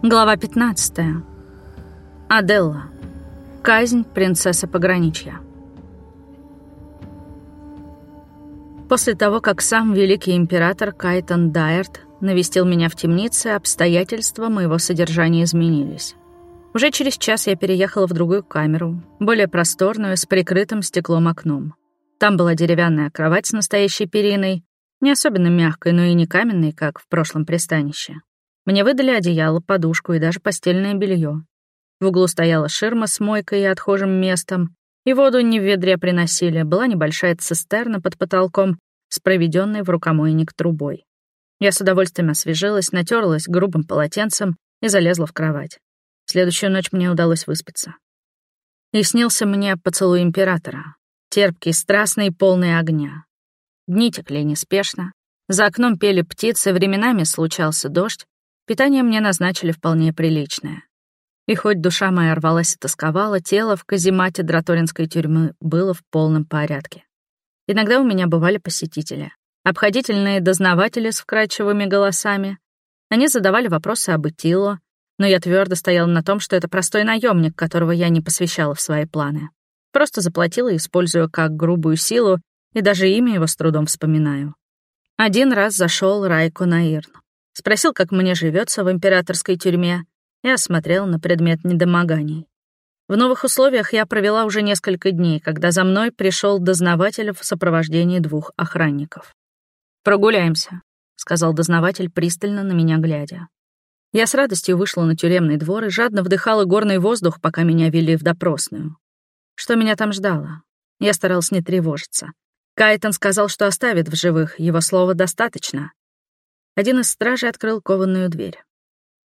Глава 15. Аделла. Казнь принцессы пограничья. После того, как сам великий император Кайтон Дайерт навестил меня в темнице, обстоятельства моего содержания изменились. Уже через час я переехала в другую камеру, более просторную, с прикрытым стеклом окном. Там была деревянная кровать с настоящей периной, не особенно мягкой, но и не каменной, как в прошлом пристанище. Мне выдали одеяло, подушку и даже постельное белье. В углу стояла ширма с мойкой и отхожим местом, и воду не в ведре приносили, была небольшая цистерна под потолком с проведенной в рукомойник трубой. Я с удовольствием освежилась, натерлась грубым полотенцем и залезла в кровать. В следующую ночь мне удалось выспаться. И снился мне поцелуй императора, терпкий, страстный, полный огня. Дни текли неспешно, за окном пели птицы, временами случался дождь, питание мне назначили вполне приличное. И хоть душа моя рвалась и тосковала, тело в каземате Драторинской тюрьмы было в полном порядке. Иногда у меня бывали посетители, обходительные дознаватели с вкрадчивыми голосами. Они задавали вопросы об Итило, но я твердо стоял на том, что это простой наемник, которого я не посвящала в свои планы. Просто заплатила, используя как грубую силу, и даже имя его с трудом вспоминаю. Один раз зашел Райко Наирн. Спросил, как мне живется в императорской тюрьме, и осмотрел на предмет недомоганий. В новых условиях я провела уже несколько дней, когда за мной пришел дознаватель в сопровождении двух охранников. «Прогуляемся», — сказал дознаватель, пристально на меня глядя. Я с радостью вышла на тюремный двор и жадно вдыхала горный воздух, пока меня вели в допросную. Что меня там ждало? Я старалась не тревожиться. Кайтон сказал, что оставит в живых, его слова достаточно. Один из стражей открыл кованую дверь.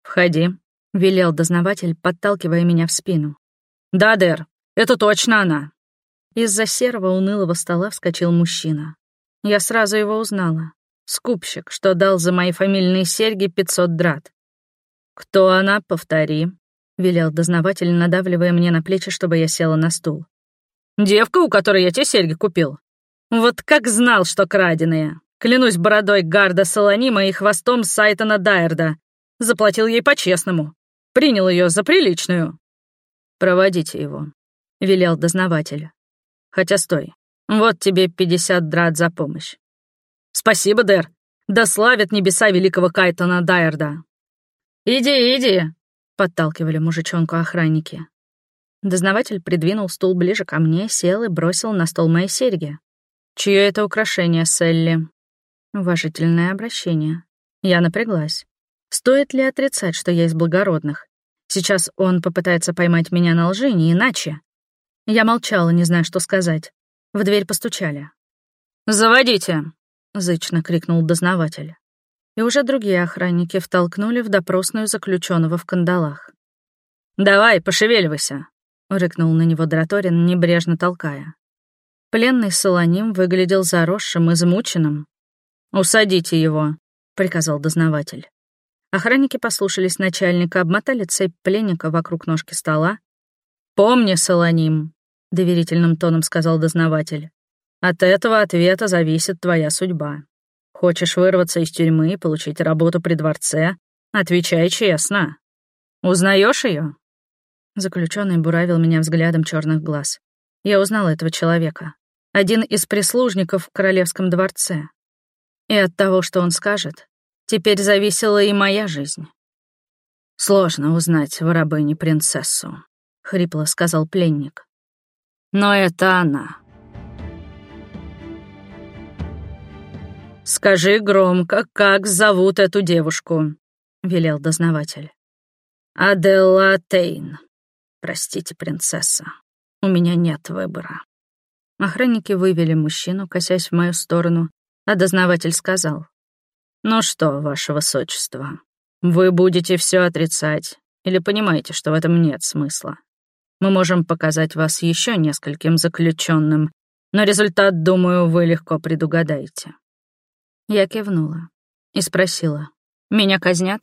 «Входи», — велел дознаватель, подталкивая меня в спину. «Да, Дэр, это точно она!» Из-за серого унылого стола вскочил мужчина. Я сразу его узнала. Скупщик, что дал за мои фамильные серьги 500 драт. «Кто она? Повтори», — велел дознаватель, надавливая мне на плечи, чтобы я села на стул. «Девка, у которой я те серьги купил. Вот как знал, что краденые. Клянусь бородой Гарда Солонима и хвостом Сайтона Дайерда. Заплатил ей по-честному. Принял ее за приличную. «Проводите его», — велел дознаватель. «Хотя стой, вот тебе пятьдесят драт за помощь». «Спасибо, Дэр. Да славят небеса великого Кайтона Дайерда». «Иди, иди», — подталкивали мужичонку охранники. Дознаватель придвинул стул ближе ко мне, сел и бросил на стол мои серьги. «Чье это украшение, Селли?» Уважительное обращение. Я напряглась. Стоит ли отрицать, что я из благородных? Сейчас он попытается поймать меня на лжи, не иначе. Я молчала, не зная, что сказать. В дверь постучали. «Заводите!» — зычно крикнул дознаватель. И уже другие охранники втолкнули в допросную заключенного в кандалах. «Давай, пошевеливайся!» — рыкнул на него Драторин, небрежно толкая. Пленный Солоним выглядел заросшим, измученным. «Усадите его», — приказал дознаватель. Охранники послушались начальника, обмотали цепь пленника вокруг ножки стола. «Помни, Солоним», — доверительным тоном сказал дознаватель, «от этого ответа зависит твоя судьба. Хочешь вырваться из тюрьмы и получить работу при дворце? Отвечай честно. Узнаешь ее? Заключенный буравил меня взглядом черных глаз. Я узнал этого человека. Один из прислужников в королевском дворце. И от того, что он скажет, Теперь зависела и моя жизнь. «Сложно узнать в рабыне принцессу», — хрипло сказал пленник. «Но это она». «Скажи громко, как зовут эту девушку», — велел дознаватель. «Аделла Тейн. Простите, принцесса, у меня нет выбора». Охранники вывели мужчину, косясь в мою сторону, а дознаватель сказал. «Ну что, ваше высочество, вы будете все отрицать или понимаете, что в этом нет смысла? Мы можем показать вас еще нескольким заключенным, но результат, думаю, вы легко предугадаете». Я кивнула и спросила, «Меня казнят?»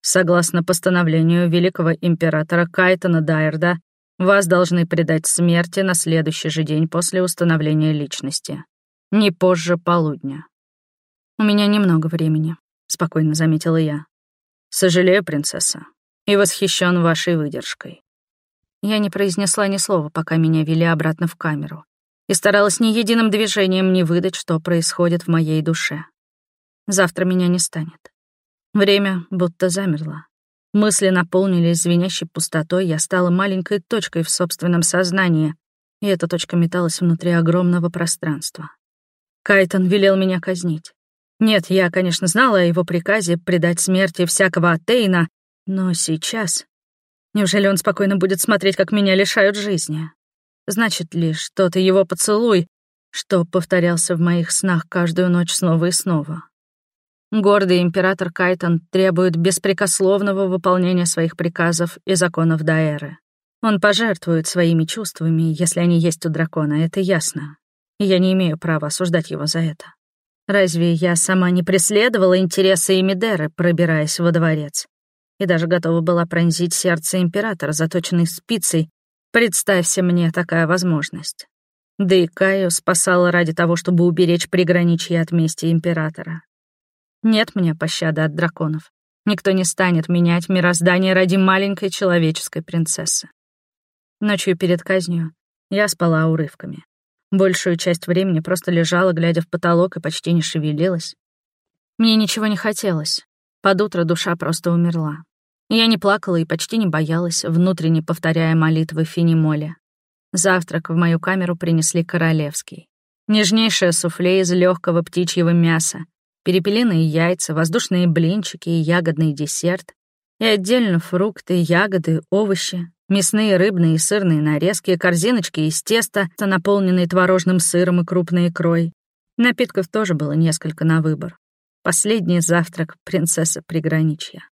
Согласно постановлению великого императора Кайтона Дайерда, вас должны предать смерти на следующий же день после установления личности, не позже полудня. «У меня немного времени», — спокойно заметила я. «Сожалею, принцесса, и восхищен вашей выдержкой». Я не произнесла ни слова, пока меня вели обратно в камеру, и старалась ни единым движением не выдать, что происходит в моей душе. Завтра меня не станет. Время будто замерло. Мысли наполнились звенящей пустотой, я стала маленькой точкой в собственном сознании, и эта точка металась внутри огромного пространства. Кайтон велел меня казнить. Нет, я, конечно, знала о его приказе предать смерти всякого Атейна, но сейчас... Неужели он спокойно будет смотреть, как меня лишают жизни? Значит ли что-то его поцелуй, что повторялся в моих снах каждую ночь снова и снова? Гордый император Кайтон требует беспрекословного выполнения своих приказов и законов Даэры. Он пожертвует своими чувствами, если они есть у дракона, это ясно. Я не имею права осуждать его за это. Разве я сама не преследовала интересы Эмидеры, пробираясь во дворец? И даже готова была пронзить сердце императора, заточенной спицей. Представься мне такая возможность. Да и Каю спасала ради того, чтобы уберечь приграничье от мести императора. Нет мне пощады от драконов. Никто не станет менять мироздание ради маленькой человеческой принцессы. Ночью перед казнью я спала урывками. Большую часть времени просто лежала, глядя в потолок, и почти не шевелилась. Мне ничего не хотелось. Под утро душа просто умерла. Я не плакала и почти не боялась, внутренне повторяя молитвы Финимоле. Завтрак в мою камеру принесли королевский. Нежнейшее суфле из легкого птичьего мяса, перепелиные яйца, воздушные блинчики и ягодный десерт, и отдельно фрукты, ягоды, овощи, Мясные, рыбные и сырные нарезки, корзиночки из теста, наполненные творожным сыром и крупной икрой. Напитков тоже было несколько на выбор. Последний завтрак принцессы приграничья.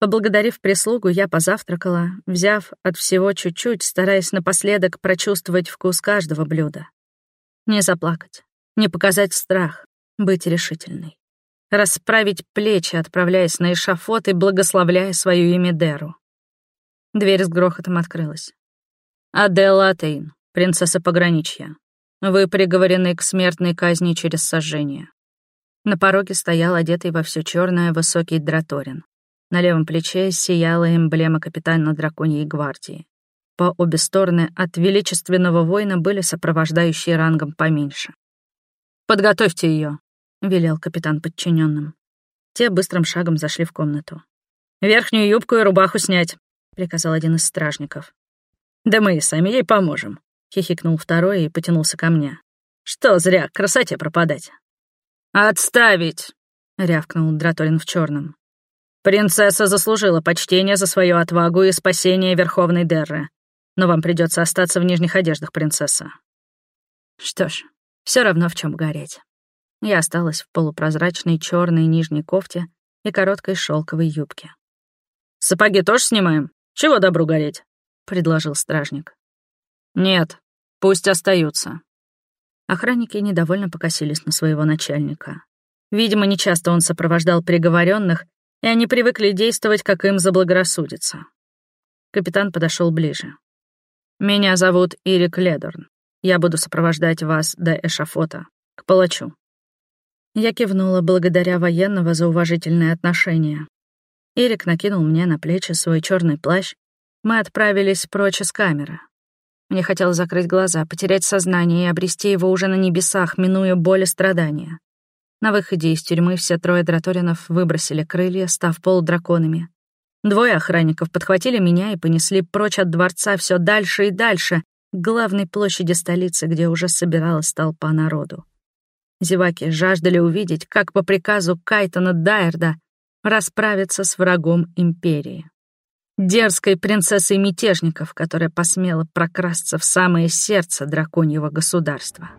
Поблагодарив прислугу, я позавтракала, взяв от всего чуть-чуть, стараясь напоследок прочувствовать вкус каждого блюда. Не заплакать, не показать страх, быть решительной. Расправить плечи, отправляясь на эшафот и благословляя свою Эмидеру. Дверь с грохотом открылась. «Аделла Атейн, принцесса пограничья. Вы приговорены к смертной казни через сожжение». На пороге стоял одетый во все черное высокий драторин. На левом плече сияла эмблема капитана драконьей гвардии. По обе стороны от величественного воина были сопровождающие рангом поменьше. «Подготовьте ее, велел капитан подчиненным. Те быстрым шагом зашли в комнату. «Верхнюю юбку и рубаху снять приказал один из стражников. «Да мы и сами ей поможем», — хихикнул второй и потянулся ко мне. «Что зря красоте пропадать?» «Отставить!» — рявкнул Драторин в черном. «Принцесса заслужила почтение за свою отвагу и спасение Верховной Дерры, но вам придется остаться в нижних одеждах, принцесса». Что ж, все равно в чем гореть. Я осталась в полупрозрачной черной нижней кофте и короткой шелковой юбке. «Сапоги тоже снимаем?» Чего добру гореть?» — предложил стражник. «Нет, пусть остаются». Охранники недовольно покосились на своего начальника. Видимо, нечасто он сопровождал приговоренных, и они привыкли действовать, как им заблагорассудится. Капитан подошел ближе. «Меня зовут Ирик Ледорн. Я буду сопровождать вас до эшафота, к палачу». Я кивнула благодаря военного за уважительное отношение. Эрик накинул мне на плечи свой черный плащ. Мы отправились прочь из камеры. Мне хотелось закрыть глаза, потерять сознание и обрести его уже на небесах, минуя боль и страдания. На выходе из тюрьмы все трое драторинов выбросили крылья, став полудраконами. Двое охранников подхватили меня и понесли прочь от дворца все дальше и дальше, к главной площади столицы, где уже собиралась толпа народу. Зеваки жаждали увидеть, как по приказу Кайтона Дайерда расправиться с врагом империи. Дерзкой принцессой мятежников, которая посмела прокрасться в самое сердце драконьего государства.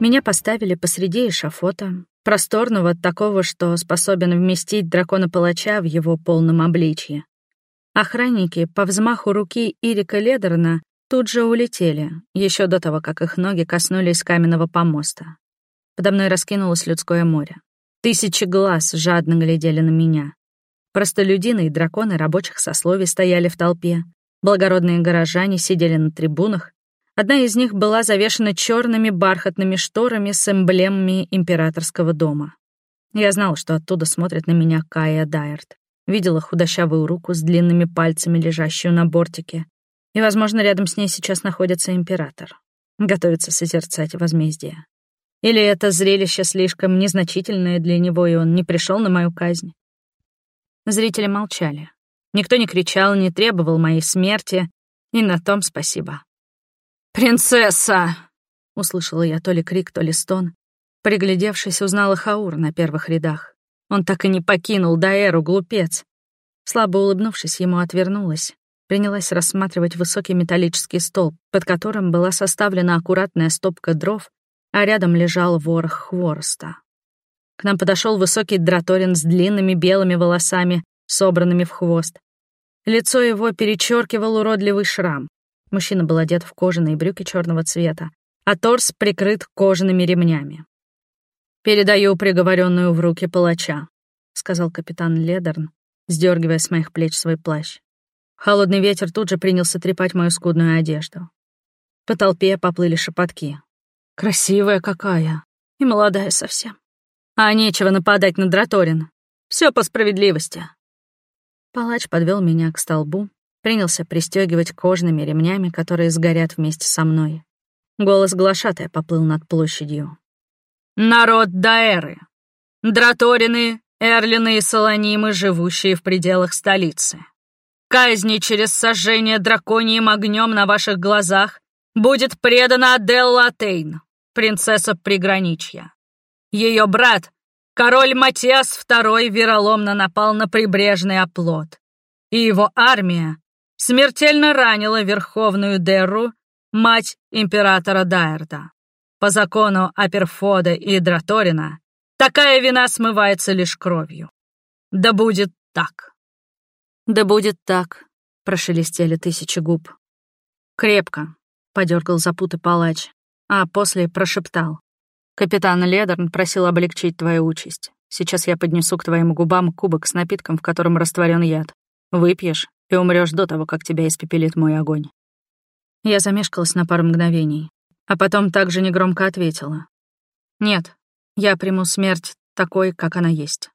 Меня поставили посреди эшафота, просторного такого, что способен вместить дракона-палача в его полном обличье. Охранники по взмаху руки Ирика Ледерна тут же улетели, еще до того, как их ноги коснулись каменного помоста. Подо мной раскинулось людское море. Тысячи глаз жадно глядели на меня. Простолюдины и драконы рабочих сословий стояли в толпе. Благородные горожане сидели на трибунах. Одна из них была завешена черными бархатными шторами с эмблемами императорского дома. Я знал, что оттуда смотрит на меня Кая Дайерт. Видела худощавую руку с длинными пальцами, лежащую на бортике. И, возможно, рядом с ней сейчас находится император. Готовится созерцать возмездие. Или это зрелище слишком незначительное для него, и он не пришел на мою казнь? Зрители молчали. Никто не кричал, не требовал моей смерти, и на том спасибо. «Принцесса!» — услышала я то ли крик, то ли стон. Приглядевшись, узнала Хаур на первых рядах. Он так и не покинул Даэру, глупец. Слабо улыбнувшись, ему отвернулась. Принялась рассматривать высокий металлический столб, под которым была составлена аккуратная стопка дров, а рядом лежал ворох хвороста. К нам подошел высокий драторин с длинными белыми волосами, собранными в хвост. Лицо его перечеркивал уродливый шрам. Мужчина был одет в кожаные брюки черного цвета, а торс прикрыт кожаными ремнями. «Передаю приговоренную в руки палача», — сказал капитан Ледерн, сдергивая с моих плеч свой плащ. Холодный ветер тут же принялся трепать мою скудную одежду. По толпе поплыли шепотки. «Красивая какая! И молодая совсем. А нечего нападать на Драторин. Все по справедливости». Палач подвел меня к столбу, принялся пристегивать кожными ремнями, которые сгорят вместе со мной. Голос глашатая поплыл над площадью. «Народ Даэры! Драторины, Эрлины и Солонимы, живущие в пределах столицы. Казни через сожжение драконьим огнем на ваших глазах будет предана Аделла Тейн, принцесса приграничья. Ее брат, король Матиас II, вероломно напал на прибрежный оплот, и его армия смертельно ранила верховную Дерру, мать императора Дайерда. По закону Аперфода и Драторина такая вина смывается лишь кровью. Да будет так. Да будет так, прошелестели тысячи губ. Крепко, подергал запуты палач, а после прошептал. Капитан Ледерн просил облегчить твою участь. Сейчас я поднесу к твоим губам кубок с напитком, в котором растворен яд. Выпьешь и умрешь до того, как тебя испепелит мой огонь. Я замешкалась на пару мгновений, а потом также негромко ответила. «Нет, я приму смерть такой, как она есть.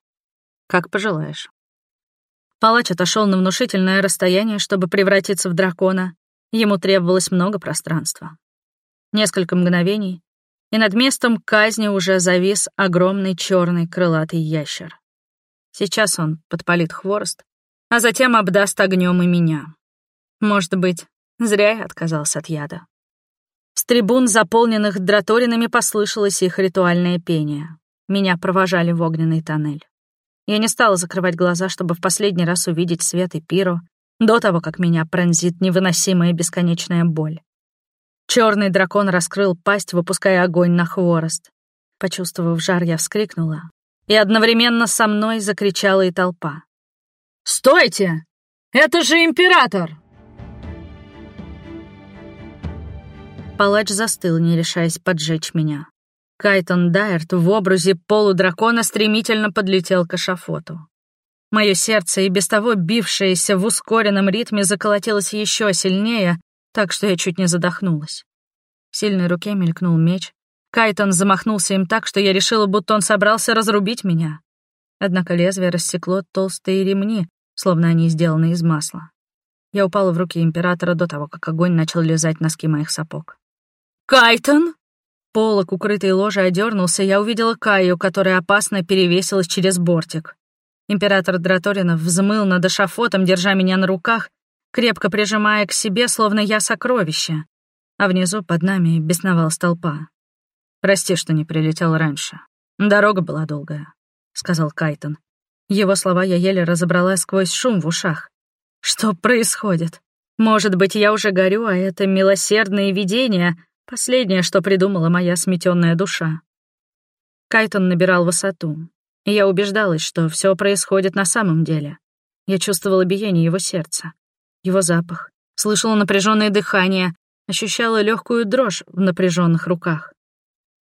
Как пожелаешь». Палач отошел на внушительное расстояние, чтобы превратиться в дракона. Ему требовалось много пространства. Несколько мгновений, и над местом казни уже завис огромный черный крылатый ящер. Сейчас он подпалит хворост, а затем обдаст огнем и меня. Может быть, зря я отказался от яда. С трибун, заполненных драторинами, послышалось их ритуальное пение. Меня провожали в огненный тоннель. Я не стала закрывать глаза, чтобы в последний раз увидеть свет и пиру, до того, как меня пронзит невыносимая бесконечная боль. Черный дракон раскрыл пасть, выпуская огонь на хворост. Почувствовав жар, я вскрикнула, и одновременно со мной закричала и толпа. «Стойте! Это же император!» Палач застыл, не решаясь поджечь меня. Кайтон Дайерт в образе полудракона стремительно подлетел к эшафоту. Мое сердце, и без того бившееся в ускоренном ритме, заколотилось еще сильнее, так что я чуть не задохнулась. В сильной руке мелькнул меч. Кайтон замахнулся им так, что я решила, будто он собрался разрубить меня. Однако лезвие рассекло толстые ремни, словно они сделаны из масла. Я упала в руки императора до того, как огонь начал лизать носки моих сапог. «Кайтон!» Полок, укрытый ложей, одернулся, я увидела Каю, которая опасно перевесилась через бортик. Император Драторинов взмыл над эшафотом, держа меня на руках, крепко прижимая к себе, словно я сокровище. А внизу под нами бесновалась толпа. «Прости, что не прилетел раньше. Дорога была долгая», — сказал Кайтон. Его слова я еле разобрала сквозь шум в ушах. «Что происходит? Может быть, я уже горю, а это милосердные видения — последнее, что придумала моя сметенная душа». Кайтон набирал высоту, и я убеждалась, что все происходит на самом деле. Я чувствовала биение его сердца его запах, слышала напряженное дыхание, ощущала легкую дрожь в напряженных руках.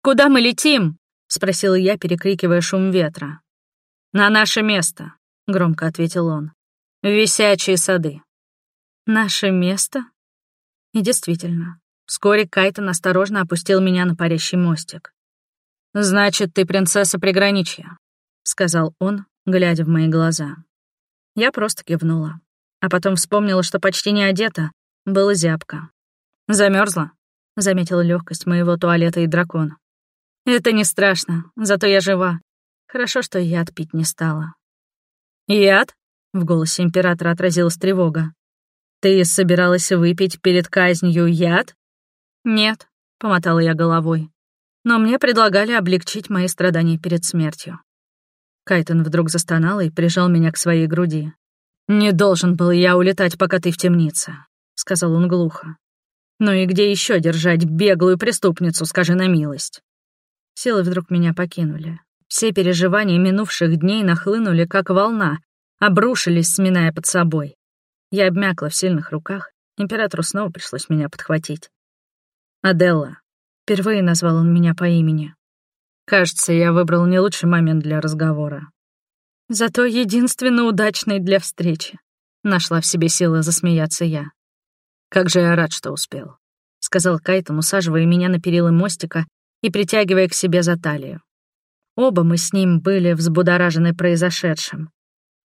«Куда мы летим?» — спросила я, перекрикивая шум ветра. «На наше место», — громко ответил он. «В висячие сады». «Наше место?» И действительно, вскоре Кайтон осторожно опустил меня на парящий мостик. «Значит, ты принцесса приграничья», — сказал он, глядя в мои глаза. Я просто кивнула. А потом вспомнила, что почти не одета, было зябко. Замерзла, заметила легкость моего туалета и дракона. Это не страшно, зато я жива. Хорошо, что яд пить не стала. Яд? В голосе императора отразилась тревога. «Ты собиралась выпить перед казнью яд?» «Нет», — помотала я головой. «Но мне предлагали облегчить мои страдания перед смертью». Кайтон вдруг застонал и прижал меня к своей груди. «Не должен был я улетать, пока ты в темнице», — сказал он глухо. «Ну и где еще держать беглую преступницу, скажи на милость?» Силы вдруг меня покинули. Все переживания минувших дней нахлынули, как волна, обрушились, сминая под собой. Я обмякла в сильных руках, императору снова пришлось меня подхватить. «Аделла», — впервые назвал он меня по имени. «Кажется, я выбрал не лучший момент для разговора». Зато единственно удачный для встречи. Нашла в себе силы засмеяться я. «Как же я рад, что успел», — сказал Кайтон, усаживая меня на перилы мостика и притягивая к себе за талию. Оба мы с ним были взбудоражены произошедшим.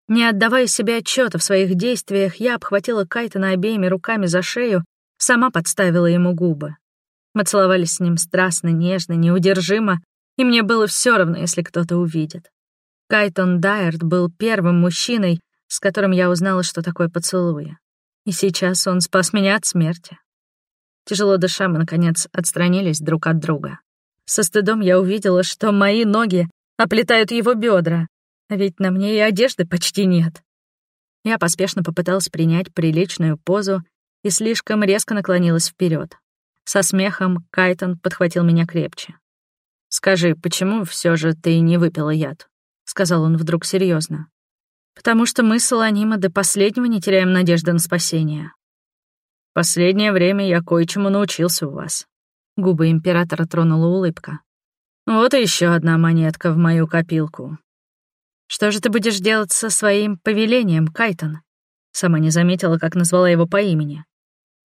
Не отдавая себе отчета в своих действиях, я обхватила Кайтона обеими руками за шею, сама подставила ему губы. Мы целовались с ним страстно, нежно, неудержимо, и мне было все равно, если кто-то увидит. Кайтон Дайерт был первым мужчиной, с которым я узнала, что такое поцелуя. И сейчас он спас меня от смерти. Тяжело дыша, мы, наконец, отстранились друг от друга. Со стыдом я увидела, что мои ноги оплетают его бедра, а ведь на мне и одежды почти нет. Я поспешно попыталась принять приличную позу и слишком резко наклонилась вперед. Со смехом Кайтон подхватил меня крепче. «Скажи, почему все же ты не выпила яд?» — сказал он вдруг серьезно. «Потому что мы с до последнего не теряем надежды на спасение. Последнее время я кое-чему научился у вас». Губы императора тронула улыбка. «Вот и еще одна монетка в мою копилку. «Что же ты будешь делать со своим повелением, Кайтон?» Сама не заметила, как назвала его по имени.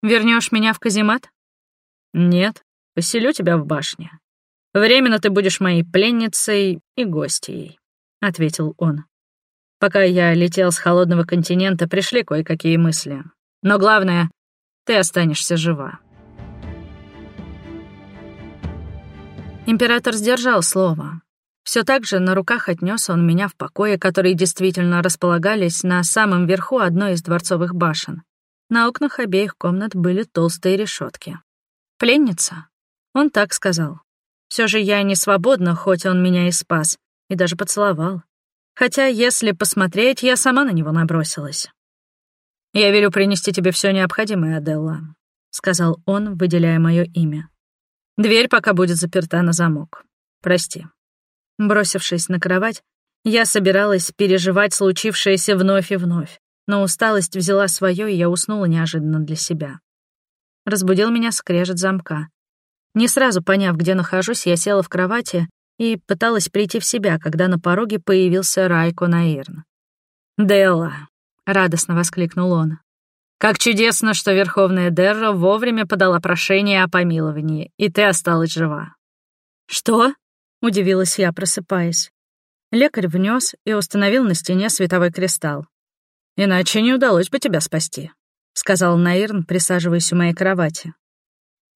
Вернешь меня в каземат?» «Нет, поселю тебя в башне. Временно ты будешь моей пленницей и гостьей», — ответил он. «Пока я летел с холодного континента, пришли кое-какие мысли. Но главное, ты останешься жива». Император сдержал слово, все так же на руках отнес он меня в покое, которые действительно располагались на самом верху одной из дворцовых башен. На окнах обеих комнат были толстые решетки. «Пленница?» Он так сказал. Все же я не свободна, хоть он меня и спас, и даже поцеловал. Хотя, если посмотреть, я сама на него набросилась. «Я велю принести тебе все необходимое, Аделла», — сказал он, выделяя мое имя. «Дверь пока будет заперта на замок. Прости». Бросившись на кровать, я собиралась переживать случившееся вновь и вновь, но усталость взяла свое, и я уснула неожиданно для себя. Разбудил меня скрежет замка. Не сразу поняв, где нахожусь, я села в кровати и пыталась прийти в себя, когда на пороге появился Райко Наирн. «Делла!» — радостно воскликнул он. «Как чудесно, что Верховная Дерра вовремя подала прошение о помиловании, и ты осталась жива». «Что?» Удивилась я, просыпаясь. Лекарь внес и установил на стене световой кристалл. «Иначе не удалось бы тебя спасти», — сказал Наирн, присаживаясь у моей кровати.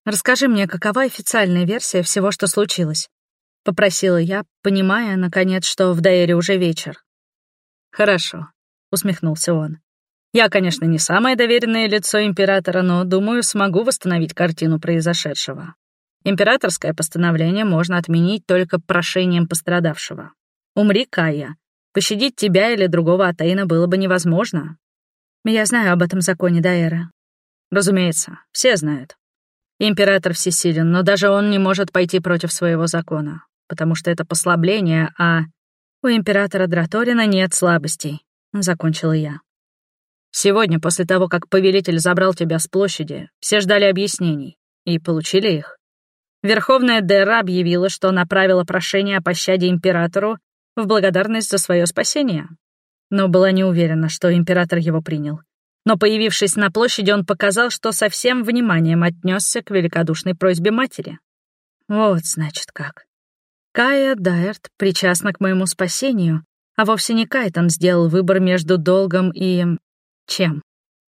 «Расскажи мне, какова официальная версия всего, что случилось?» — попросила я, понимая, наконец, что в Дайере уже вечер. «Хорошо», — усмехнулся он. «Я, конечно, не самое доверенное лицо императора, но, думаю, смогу восстановить картину произошедшего. Императорское постановление можно отменить только прошением пострадавшего. Умри, Кая. Пощадить тебя или другого Атаина было бы невозможно. Я знаю об этом законе Даэра. Разумеется, все знают. Император всесилен, но даже он не может пойти против своего закона, потому что это послабление, а у императора Драторина нет слабостей, — закончила я. Сегодня, после того, как повелитель забрал тебя с площади, все ждали объяснений и получили их. Верховная Дера объявила, что направила прошение о пощаде императору в благодарность за свое спасение. Но была не уверена, что император его принял. Но появившись на площади, он показал, что со всем вниманием отнесся к великодушной просьбе матери. Вот, значит, как. Кая Дайерт причастна к моему спасению, А вовсе не Кайтон сделал выбор между долгом и... чем?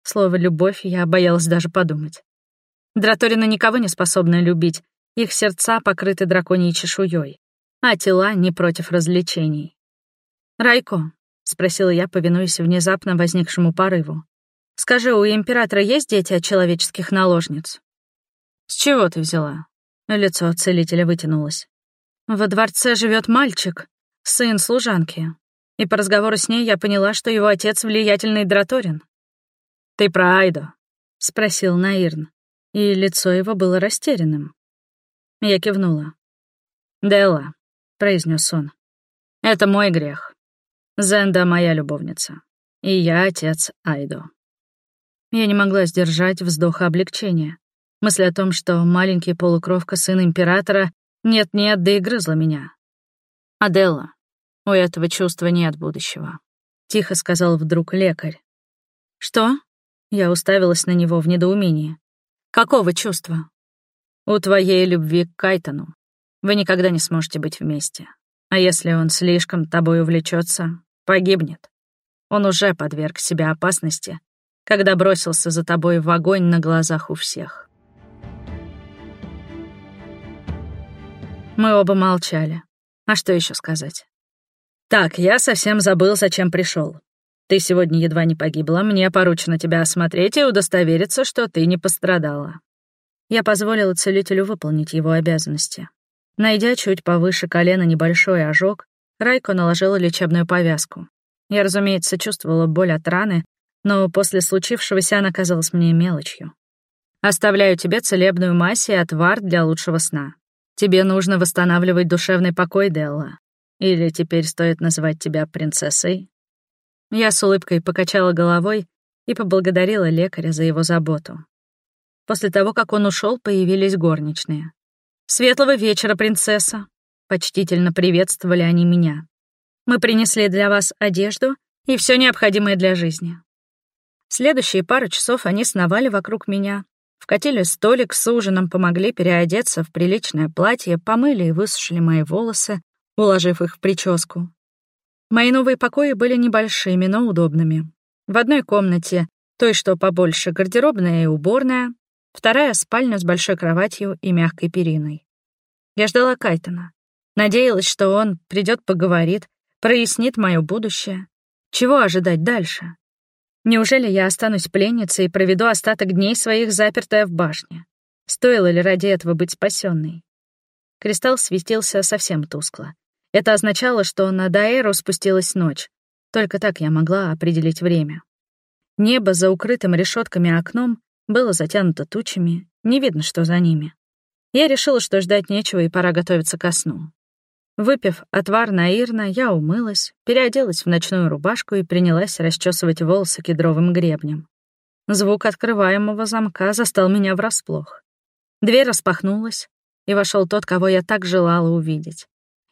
Слово «любовь» я боялась даже подумать. Драторины никого не способны любить, их сердца покрыты драконьей чешуей, а тела не против развлечений. «Райко», — спросила я, повинуясь внезапно возникшему порыву, «скажи, у императора есть дети от человеческих наложниц?» «С чего ты взяла?» Лицо целителя вытянулось. «Во дворце живет мальчик, сын служанки, и по разговору с ней я поняла, что его отец влиятельный драторин». «Ты про Айдо?» — спросил Наирн, и лицо его было растерянным. Я кивнула. «Делла», — произнес он, — «это мой грех. Зенда — моя любовница, и я отец Айдо». Я не могла сдержать вздоха облегчения. Мысль о том, что маленький полукровка сын императора нет-нет, да и грызла меня. «Аделла, у этого чувства нет будущего», — тихо сказал вдруг лекарь. «Что?» — я уставилась на него в недоумении. «Какого чувства?» У твоей любви к Кайтону вы никогда не сможете быть вместе. А если он слишком тобой увлечется, погибнет. Он уже подверг себя опасности, когда бросился за тобой в огонь на глазах у всех. Мы оба молчали. А что еще сказать? Так, я совсем забыл, зачем пришел. Ты сегодня едва не погибла, мне поручено тебя осмотреть и удостовериться, что ты не пострадала. Я позволила целителю выполнить его обязанности. Найдя чуть повыше колена небольшой ожог, Райко наложила лечебную повязку. Я, разумеется, чувствовала боль от раны, но после случившегося она казалась мне мелочью. «Оставляю тебе целебную мазь и отвар для лучшего сна. Тебе нужно восстанавливать душевный покой, Делла. Или теперь стоит называть тебя принцессой?» Я с улыбкой покачала головой и поблагодарила лекаря за его заботу. После того, как он ушел, появились горничные. «Светлого вечера, принцесса!» Почтительно приветствовали они меня. «Мы принесли для вас одежду и все необходимое для жизни». Следующие пару часов они сновали вокруг меня, вкатили столик с ужином, помогли переодеться в приличное платье, помыли и высушили мои волосы, уложив их в прическу. Мои новые покои были небольшими, но удобными. В одной комнате, той, что побольше, гардеробная и уборная, Вторая — спальня с большой кроватью и мягкой периной. Я ждала Кайтона. Надеялась, что он придет, поговорит, прояснит мое будущее. Чего ожидать дальше? Неужели я останусь пленницей и проведу остаток дней своих запертая в башне? Стоило ли ради этого быть спасенной? Кристалл светился совсем тускло. Это означало, что на Даэру спустилась ночь. Только так я могла определить время. Небо за укрытым решетками окном было затянуто тучами, не видно, что за ними. Я решила, что ждать нечего и пора готовиться ко сну. Выпив отвар наирна, я умылась, переоделась в ночную рубашку и принялась расчесывать волосы кедровым гребнем. Звук открываемого замка застал меня врасплох. Дверь распахнулась, и вошел тот, кого я так желала увидеть.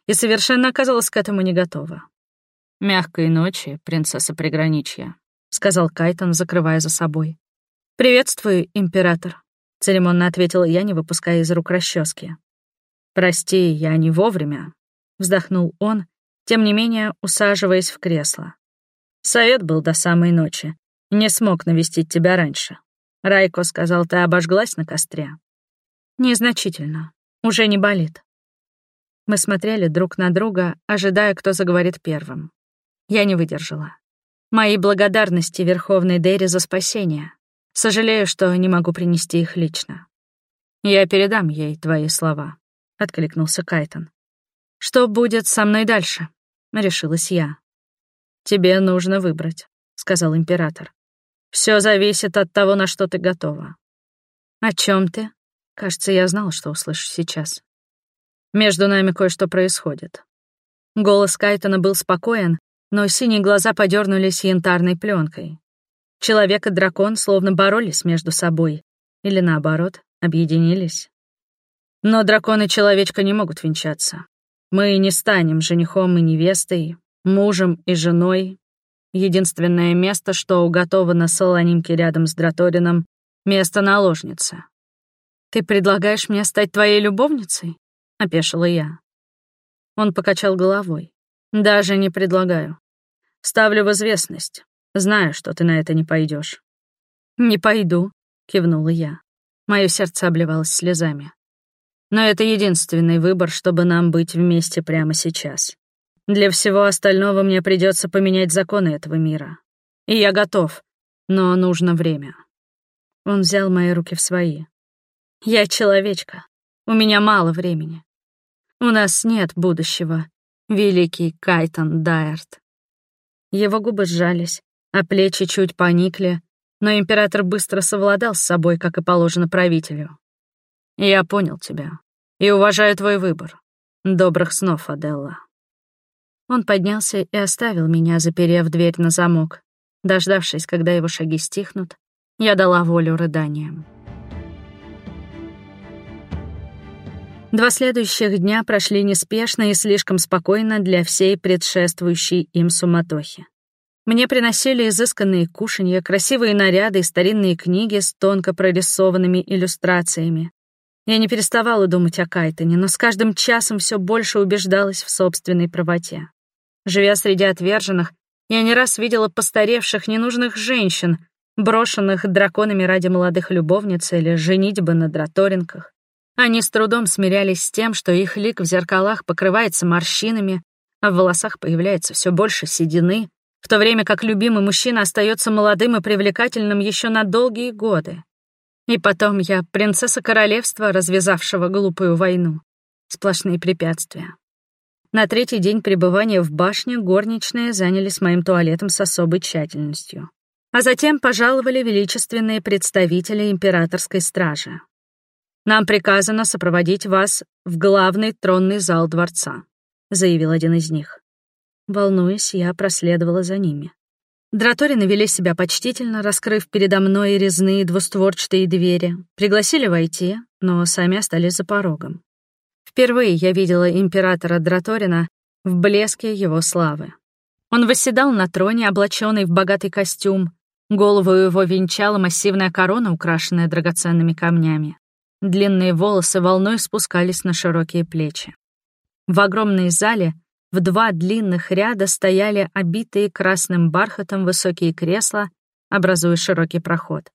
И совершенно оказалась к этому не готова. «Мягкой ночи, принцесса приграничья», — сказал Кайтон, закрывая за собой. «Приветствую, император», — церемонно ответила я, не выпуская из рук расчески. «Прости, я не вовремя», — вздохнул он, тем не менее усаживаясь в кресло. «Совет был до самой ночи. Не смог навестить тебя раньше. Райко сказал, ты обожглась на костре». «Незначительно. Уже не болит». Мы смотрели друг на друга, ожидая, кто заговорит первым. Я не выдержала. Мои благодарности Верховной Дере за спасение. Сожалею, что не могу принести их лично. Я передам ей твои слова, откликнулся Кайтон. Что будет со мной дальше? решилась я. Тебе нужно выбрать, сказал император. Все зависит от того, на что ты готова. О чем ты? Кажется, я знал, что услышу сейчас. Между нами кое-что происходит. Голос Кайтона был спокоен, но синие глаза подернулись янтарной пленкой. Человек и дракон словно боролись между собой. Или наоборот, объединились. Но дракон и человечка не могут венчаться. Мы не станем женихом и невестой, мужем и женой. Единственное место, что уготовано Солонимке рядом с Драторином — место наложницы. «Ты предлагаешь мне стать твоей любовницей?» — опешила я. Он покачал головой. «Даже не предлагаю. ставлю в известность. Знаю, что ты на это не пойдешь. «Не пойду», — кивнула я. Мое сердце обливалось слезами. «Но это единственный выбор, чтобы нам быть вместе прямо сейчас. Для всего остального мне придется поменять законы этого мира. И я готов, но нужно время». Он взял мои руки в свои. «Я человечка. У меня мало времени. У нас нет будущего, великий Кайтон Дайерт». Его губы сжались, а плечи чуть поникли, но император быстро совладал с собой, как и положено правителю. «Я понял тебя и уважаю твой выбор. Добрых снов, Аделла». Он поднялся и оставил меня, заперев дверь на замок. Дождавшись, когда его шаги стихнут, я дала волю рыданиям. Два следующих дня прошли неспешно и слишком спокойно для всей предшествующей им суматохи. Мне приносили изысканные кушанья, красивые наряды и старинные книги с тонко прорисованными иллюстрациями. Я не переставала думать о Кайтоне, но с каждым часом все больше убеждалась в собственной правоте. Живя среди отверженных, я не раз видела постаревших, ненужных женщин, брошенных драконами ради молодых любовниц или женитьбы на драторинках. Они с трудом смирялись с тем, что их лик в зеркалах покрывается морщинами, а в волосах появляется все больше седины, в то время как любимый мужчина остается молодым и привлекательным еще на долгие годы. И потом я принцесса королевства, развязавшего глупую войну. Сплошные препятствия. На третий день пребывания в башне горничные занялись моим туалетом с особой тщательностью. А затем пожаловали величественные представители императорской стражи. «Нам приказано сопроводить вас в главный тронный зал дворца», — заявил один из них. Волнуясь, я проследовала за ними. Драторины вели себя почтительно, раскрыв передо мной резные двустворчатые двери, пригласили войти, но сами остались за порогом. Впервые я видела императора Драторина в блеске его славы. Он восседал на троне, облаченный в богатый костюм. Голову его венчала массивная корона, украшенная драгоценными камнями. Длинные волосы волной спускались на широкие плечи. В огромной зале в два длинных ряда стояли обитые красным бархатом высокие кресла, образуя широкий проход.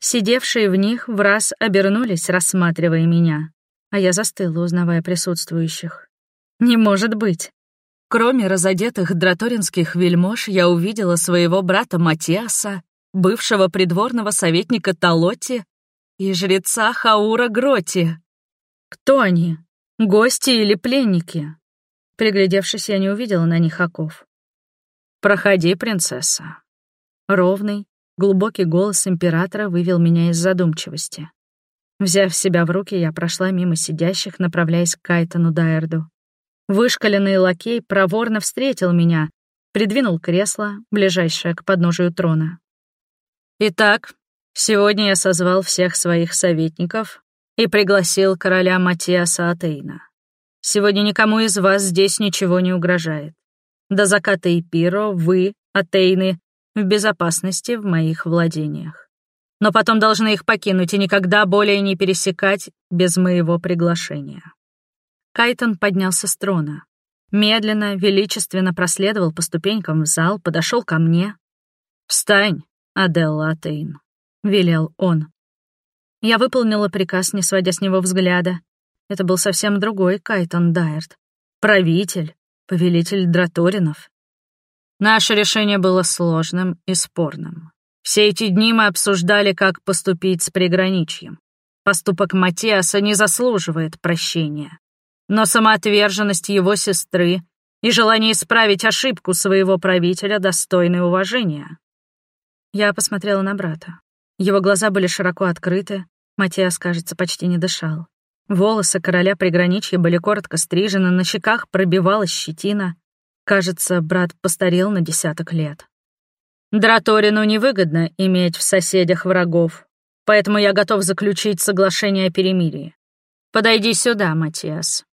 Сидевшие в них в раз обернулись, рассматривая меня, а я застыла, узнавая присутствующих. «Не может быть!» Кроме разодетых драторинских вельмож, я увидела своего брата Матиаса, бывшего придворного советника Талотти и жреца Хаура Гроти. Кто они? Гости или пленники? Приглядевшись, я не увидела на них оков. «Проходи, принцесса». Ровный, глубокий голос императора вывел меня из задумчивости. Взяв себя в руки, я прошла мимо сидящих, направляясь к Кайтону Дайерду. Вышкаленный лакей проворно встретил меня, придвинул кресло, ближайшее к подножию трона. «Итак, сегодня я созвал всех своих советников и пригласил короля Матиаса Атейна. Сегодня никому из вас здесь ничего не угрожает. До заката и пиро вы, Атейны, в безопасности в моих владениях. Но потом должны их покинуть и никогда более не пересекать без моего приглашения». Кайтон поднялся с трона. Медленно, величественно проследовал по ступенькам в зал, подошел ко мне. «Встань, Аделла Атейн», — велел он. Я выполнила приказ, не сводя с него взгляда, это был совсем другой Кайтон Дайерт. Правитель, повелитель Драторинов. Наше решение было сложным и спорным. Все эти дни мы обсуждали, как поступить с приграничьем. Поступок Матиаса не заслуживает прощения. Но самоотверженность его сестры и желание исправить ошибку своего правителя достойны уважения. Я посмотрела на брата. Его глаза были широко открыты, Матиас, кажется, почти не дышал. Волосы короля приграничья были коротко стрижены, на щеках пробивалась щетина. Кажется, брат постарел на десяток лет. Драторину невыгодно иметь в соседях врагов, поэтому я готов заключить соглашение о перемирии. Подойди сюда, Матиас.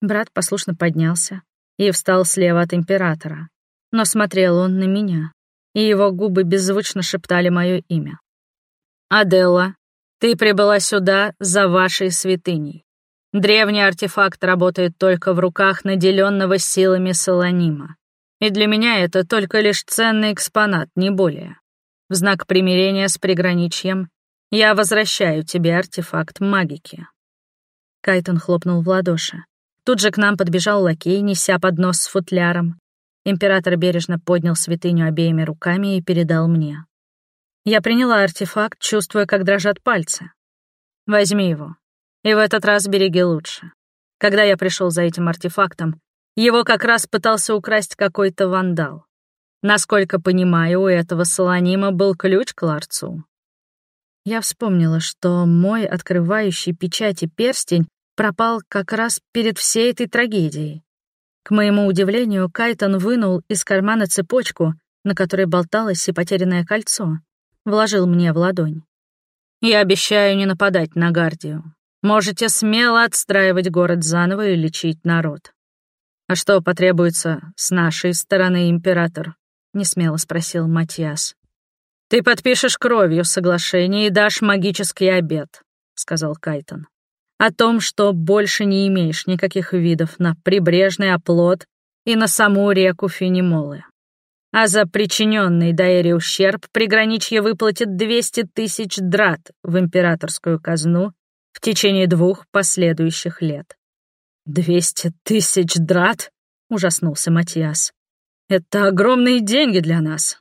Брат послушно поднялся и встал слева от императора, но смотрел он на меня, и его губы беззвучно шептали мое имя. «Аделла, ты прибыла сюда за вашей святыней. Древний артефакт работает только в руках наделенного силами Солонима. И для меня это только лишь ценный экспонат, не более. В знак примирения с приграничьем я возвращаю тебе артефакт магики». Кайтон хлопнул в ладоши. Тут же к нам подбежал лакей, неся поднос с футляром. Император бережно поднял святыню обеими руками и передал мне. Я приняла артефакт, чувствуя, как дрожат пальцы. «Возьми его. И в этот раз береги лучше. Когда я пришел за этим артефактом, его как раз пытался украсть какой-то вандал. Насколько понимаю, у этого солонима был ключ к ларцу. Я вспомнила, что мой открывающий печати перстень пропал как раз перед всей этой трагедией. К моему удивлению, Кайтон вынул из кармана цепочку, на которой болталось и потерянное кольцо, вложил мне в ладонь. «Я обещаю не нападать на Гардию. Можете смело отстраивать город заново и лечить народ. А что потребуется с нашей стороны, император?» — несмело спросил Матиас. «Ты подпишешь кровью соглашение и дашь магический обет», — сказал Кайтон о том, что больше не имеешь никаких видов на прибрежный оплот и на саму реку Фенимолы. А за причиненный Дайре ущерб приграничье выплатит 200 тысяч драт в императорскую казну в течение двух последующих лет. «Двести тысяч драт?» — ужаснулся Матиас. «Это огромные деньги для нас».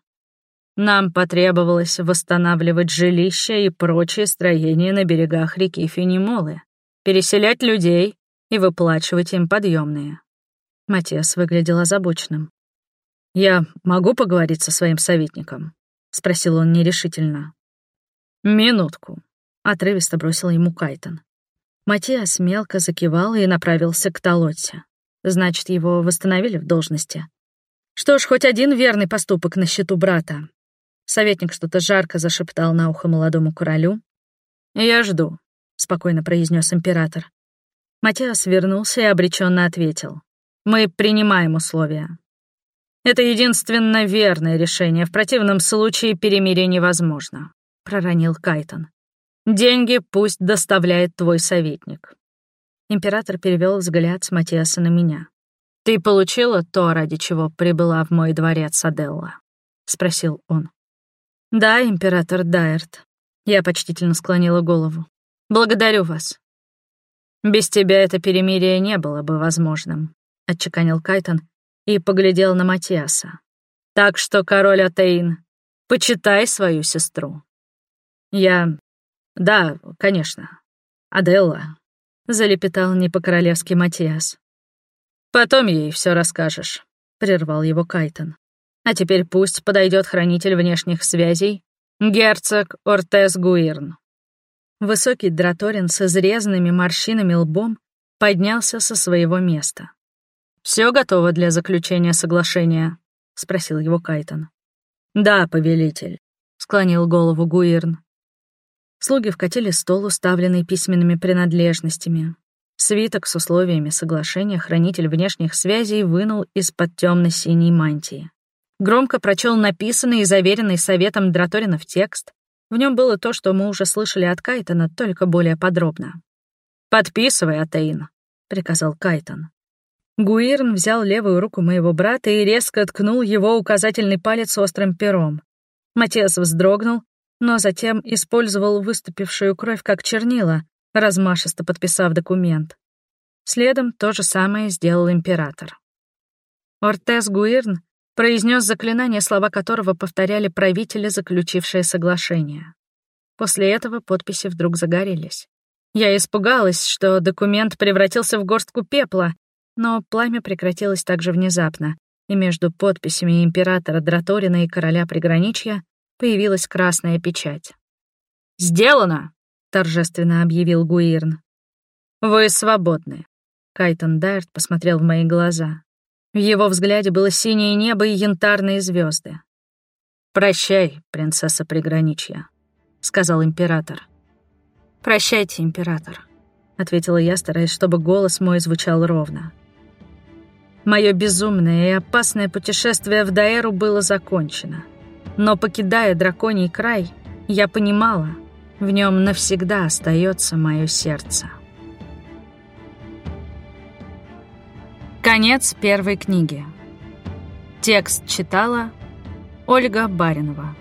Нам потребовалось восстанавливать жилища и прочие строения на берегах реки Фенимолы переселять людей и выплачивать им подъемные. Матиас выглядел озабоченным. «Я могу поговорить со своим советником?» — спросил он нерешительно. «Минутку», — отрывисто бросил ему Кайтон. Матиас мелко закивал и направился к Толотте. Значит, его восстановили в должности. Что ж, хоть один верный поступок на счету брата. Советник что-то жарко зашептал на ухо молодому королю. «Я жду», спокойно произнес император. Матиас вернулся и обреченно ответил. Мы принимаем условия. Это единственно верное решение, в противном случае перемирие невозможно, проронил Кайтон. Деньги пусть доставляет твой советник. Император перевел взгляд с Матиаса на меня. «Ты получила то, ради чего прибыла в мой дворец Аделла?» — спросил он. «Да, император Дайерт». Я почтительно склонила голову. Благодарю вас. Без тебя это перемирие не было бы возможным, отчеканил Кайтон и поглядел на Матиаса. Так что, король Атеин, почитай свою сестру. Я... Да, конечно. Аделла, залепетал не по-королевски Матиас. Потом ей все расскажешь, прервал его Кайтон. А теперь пусть подойдет хранитель внешних связей, герцог Ортес Гуирн. Высокий драторин с изрезанными морщинами лбом поднялся со своего места. Все готово для заключения соглашения?» — спросил его Кайтон. «Да, повелитель», — склонил голову Гуирн. Слуги вкатили стол, уставленный письменными принадлежностями. Свиток с условиями соглашения хранитель внешних связей вынул из-под темно-синей мантии. Громко прочел написанный и заверенный советом Драторинов текст, в нем было то, что мы уже слышали от Кайтона, только более подробно. «Подписывай, Атеин», — приказал Кайтон. Гуирн взял левую руку моего брата и резко ткнул его указательный палец острым пером. Матиас вздрогнул, но затем использовал выступившую кровь как чернила, размашисто подписав документ. Следом то же самое сделал император. Ортес Гуирн произнес заклинание, слова которого повторяли правители, заключившие соглашение. После этого подписи вдруг загорелись. Я испугалась, что документ превратился в горстку пепла, но пламя прекратилось так же внезапно, и между подписями императора Драторина и короля Приграничья появилась красная печать. «Сделано!» — торжественно объявил Гуирн. «Вы свободны», — Кайтон Дайрт посмотрел в мои глаза. В его взгляде было синее небо и янтарные звезды. «Прощай, принцесса приграничья», — сказал император. «Прощайте, император», — ответила я, стараясь, чтобы голос мой звучал ровно. Мое безумное и опасное путешествие в Даэру было закончено. Но, покидая драконий край, я понимала, в нем навсегда остается мое сердце. Конец первой книги. Текст читала Ольга Баринова.